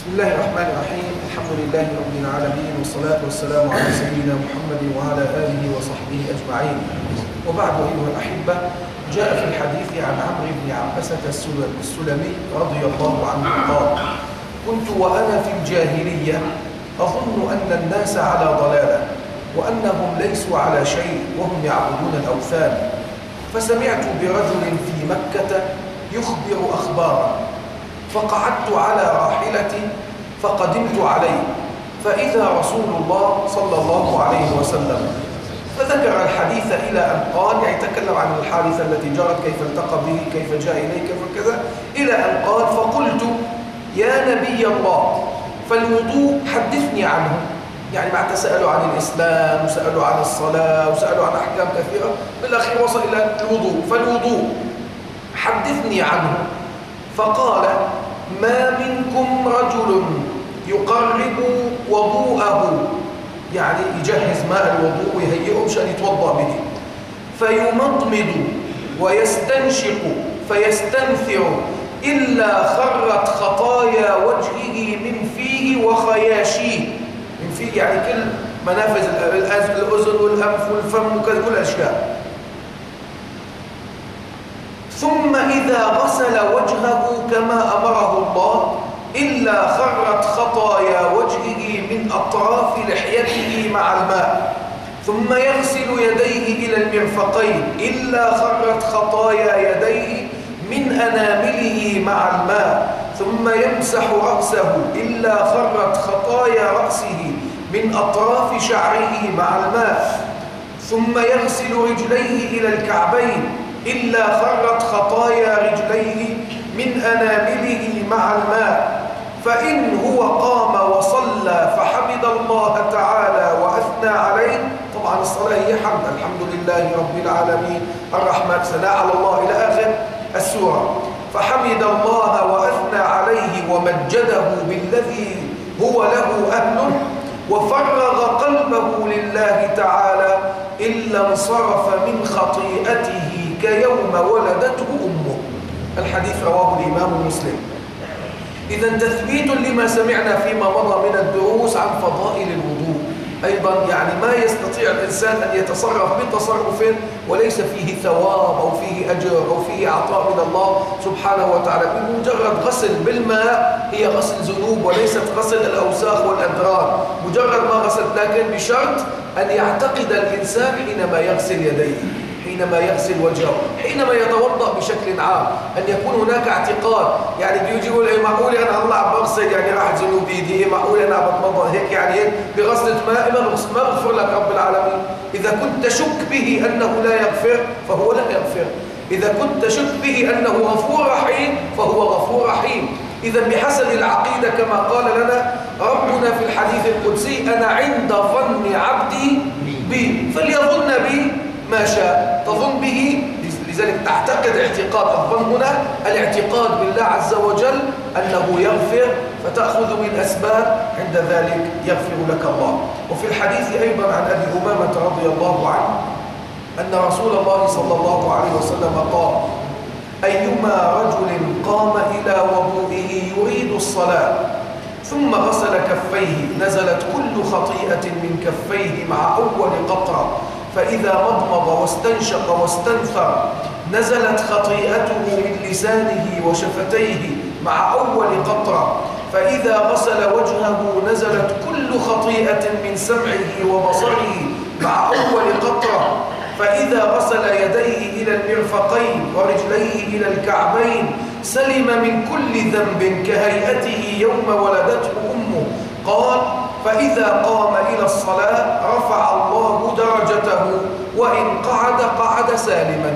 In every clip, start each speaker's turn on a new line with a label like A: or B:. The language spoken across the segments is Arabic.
A: بسم الله الرحمن الرحيم. الحمد لله رب العالمين والصلاة والسلام على سيدنا محمد وعلى آله وصحبه أجمعين. وبعد أيها الأحبة جاء في الحديث عن عمرو بن عبسة السلمي رضي الله عنه قال كنت وأنا في الجاهلية أظن أن الناس على ضلالة وأنهم ليسوا على شيء وهم يعبدون الأوثان. فسمعت برجل في مكة يخبر أخبارا فقعدت على راحلتي فقدمت عليه. فإذا رسول الله صلى الله عليه وسلم فذكر الحديث إلى أن قال يعني تكلم عن الحادثة التي جرت كيف التقى به كيف جاء إليه كيف كذا إلى أن قال فقلت يا نبي الله فالوضوء حدثني عنه. يعني بعد سألوا عن الإسلام وسألوا عن الصلاة وسألوا عن أحكام كثيرة بالأخير وصل إلى الوضوء. فالوضوء حدثني عنه. فقال ما منكم رجل يقرب وضوءه؟ يعني يجهز ماء الوضوء ويهيئه مشان يتوضأ به. فيمضمض ويستنشق فيستنثر إلا خرت خطايا وجهه من فيه وخياشيه. من فيه يعني كل منافذ الأذن والأنف والفم وكذا كل الأشياء ثم إذا غسل وجهه كما أمره الله إلا خرت خطايا وجهه من أطراف لحيته مع الماء. ثم يغسل يديه إلى المرفقين إلا خرت خطايا يديه من أنامله مع الماء. ثم يمسح رأسه إلا خرت خطايا رأسه من أطراف شعره مع الماء. ثم يغسل رجليه إلى الكعبين. إلا خرت خطايا رجليه من أنامله مع الماء. فإن هو قام وصلى فحمد الله تعالى وأثنى عليه. طبعا الصلاة هي حمد. الحمد لله رب العالمين. الرحمن ثناء على الله إلى آخر السورة. فحمد الله وأثنى عليه ومجده بالذي هو له أهل. وفرغ قلبه لله تعالى إلا انصرف من خطيئته كيوم ولدته أمه. الحديث رواه الإمام مسلم. إذا تثبيت لما سمعنا فيما مضى من الدروس عن فضائل الوضوء. أيضا يعني ما يستطيع الإنسان أن يتصرف بتصرف وليس فيه ثواب أو فيه أجر أو فيه عطاء من الله سبحانه وتعالى. بمجرد غسل بالماء هي غسل ذنوب وليست غسل الأوساخ والأدرار. مجرد ما غسل لكن بشرط أن يعتقد الإنسان حينما يغسل يديه. حينما يغسل وجهه حينما يتوضأ بشكل عام أن يكون هناك اعتقاد. يعني بيجي يقول إيه معقول أنا اطلع بغسل يعني راح ذنوب إيه معقول أنا بتمضى هيك يعني هيك؟ بغسلة ماء ما بغفر لك رب العالمين. إذا كنت تشك به أنه لا يغفر فهو لا يغفر. إذا كنت تشك به أنه غفور رحيم فهو غفور رحيم. إذا بحسب العقيدة كما قال لنا ربنا في الحديث القدسي أنا عند ظن عبدي بي. فليظن بي. ما شاء تظن به. لذلك تعتقد اعتقاد الظن هنا الاعتقاد بالله عز وجل أنه يغفر فتأخذ بالأسباب عند ذلك يغفر لك الله. وفي الحديث أيضا عن أبي أمامة رضي الله عنه أن رسول الله صلى الله عليه وسلم قال أيما رجل قام إلى وضوئه يريد الصلاة ثم غسل كفيه نزلت كل خطيئة من كفيه مع أول قطرة. فإذا مضمض واستنشق واستنثر نزلت خطيئته من لسانه وشفتيه مع أول قطرة. فإذا غسل وجهه نزلت كل خطيئة من سمعه وبصره مع أول قطرة. فإذا غسل يديه إلى المرفقين ورجليه إلى الكعبين سلم من كل ذنب كهيئته يوم ولدته أمه. قال فإذا قام إلى الصلاة رفع درجته وإن قعد قعد سالما.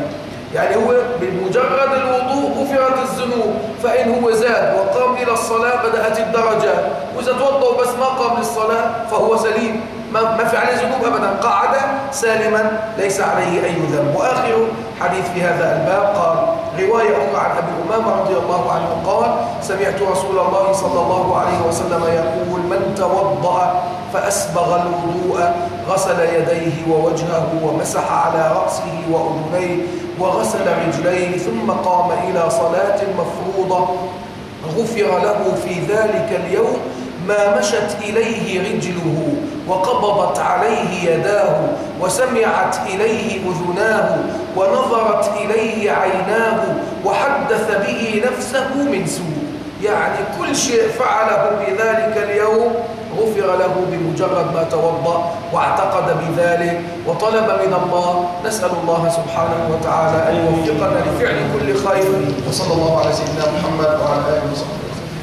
A: يعني هو بمجرد الوضوء غفرت الذنوب فإن هو زاد وقام إلى الصلاة بدأت الدرجات وإذا توضأ بس ما قام للصلاة فهو سليم. ما في عليه ذنوب أبدا. قعد سالما ليس عليه أي ذنب. وآخر حديث في هذا الباب قال رواية أخرى عن أبي أمامة رضي الله عنه قال سمعت رسول الله صلى الله عليه وسلم يقول من توضأ فأسبغ الوضوء غسل يديه ووجهه ومسح على رأسه وأذنيه وغسل رجليه ثم قام إلى صلاة مفروضة غفر له في ذلك اليوم ما مشت إليه رجله وقبضت عليه يداه وسمعت إليه أذناه ونظرت إليه عيناه وحدث به نفسه من سوء. يعني كل شيء فعله في ذلك اليوم غفر له بمجرد ما توضأ واعتقد بذلك وطلب من الله. نسأل الله سبحانه وتعالى أن يوفقنا لفعل كل خير. وصلى الله على سيدنا محمد وعلى آله وصحبه.